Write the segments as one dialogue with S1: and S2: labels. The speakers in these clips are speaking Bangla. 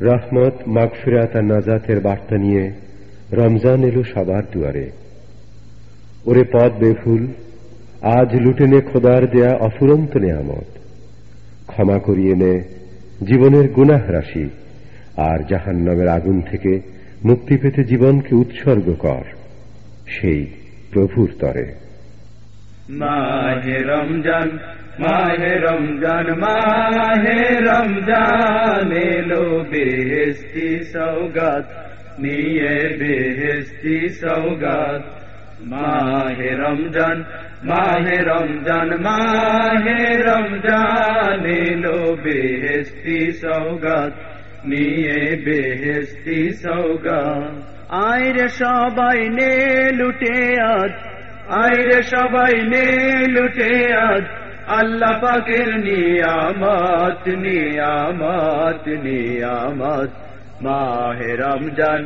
S1: রহমত, মাগফিরাত আর নাজাতের বার্তা নিয়ে রমজান এলো সবার দুয়ারে। ওরে পদ বেফুল, আজ লুটে নে খোদার দেয়া অফুরন্ত নেয়ামত। ক্ষমা করিয়ে নে জীবনের গুনাহ রাশি, আর জাহান্নামের আগুন থেকে মুক্তি পেতে জীবনকে উৎসর্গ কর, সেই প্রভুর তরে।
S2: রমজান মাহে রমজান মাহে রমজান এলো বেহেস্তি সৌগাত নিয়ে বেহেস্তি সৌগাত মাহে রমজান মাহে রমজান মাহে রমজান এলো বেহেস্তি সৌগাত নিয়ে বেহেস্তি সৌগাত আইরে সবাই নে লুটে আজ আইরে সবাই নে লুটে আজ আল্লাহ পাকের নিয়ামত নিয়ামত নিয়ামত। মাহে রমজান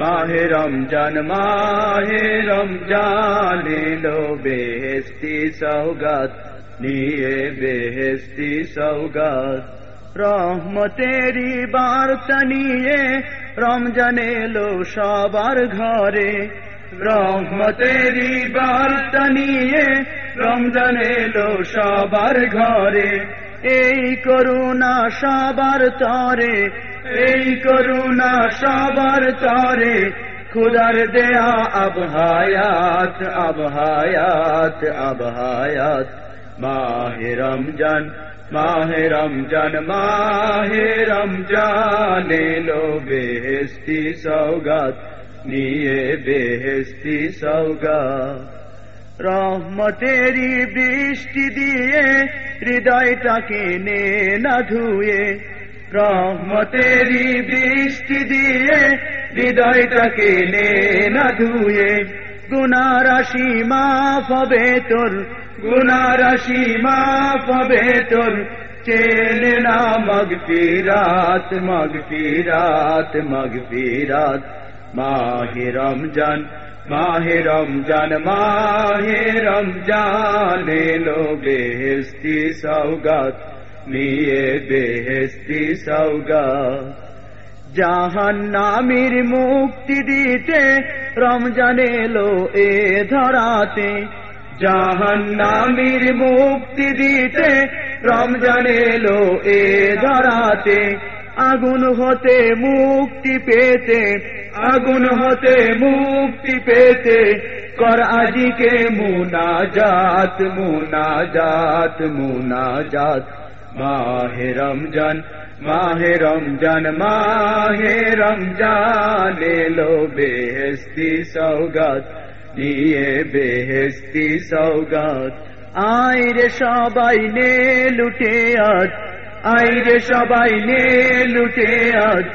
S2: মাহে রমজান মাহে রমজান এলো বেহেস্তি সৌগাত নিয়ে বেহেস্তি সৌগাত রহমতেরি বার্তা নিয়ে রমজান এলো সবার ঘরে। রহমতেরি বার্তা নিয়ে রমজান এলো সবার ঘরে। এই করুণা সবার তরে, এই করুণা সবার তরে। খুদার দেয়া আবহায়াত আবহায়াত আবহায়াত মাহে রমজান মাহে রমজান মাহে রমজান এলো বেহেস্তি সৌগাত নিয়ে বেহেস্তি সৌগাত রহমতেরি বৃষ্টি দিয়ে হৃদয়টাকে নে না ধুয়ে। রহমতেরি বৃষ্টি দিয়ে হৃদয়টাকে নে না ধুয়ে। গুনারাশি মাফ হবে তোর গুনারাশি মাফ হবে তোর। চেনে না মগ ফিরাত মগ ফিরাত মগ ফিরাত। মাহে রমজান মাহে রমজান মাহে রমজান এলো বেহেস্তি সৌগাত নিয়ে বেহেস্তি সৌগাত জাহান নামির মুক্তি দিতে রমজান এলো এ ধরাতে জাহান নামির মুক্তি দিতে রমজান এলো এ ধরাতে। আগুন হতে মুক্তি পেতে, আগুন হতে মুক্তি পেতে, কর আজিকে মুনাজাত মুনাজাত মুনাজাত। মাহে রমজান মাহে রমজান মাহে রমজান, এলো বেহেস্তি সৌগাত নিয়ে বেহেস্তি সৌগাত আইরে সবাই নে লুটে আজ আইরে সবাই নে লুটে আজ।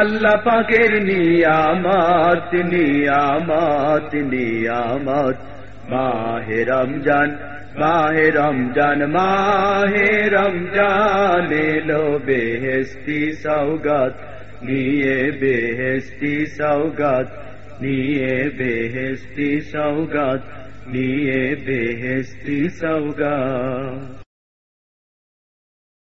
S2: আল্লাহ পাকের নিয়ামত নিয়ামত নিয়ামত। মাহে রমজান মাহে রমজান মাহে রমজান এলো বেহেস্তি সৌগাত নিয়ে বেহেস্তি সৌগাত নিয়ে বেহেস্তি সৌগাত নিয়ে বেহেস্তি সৌগাত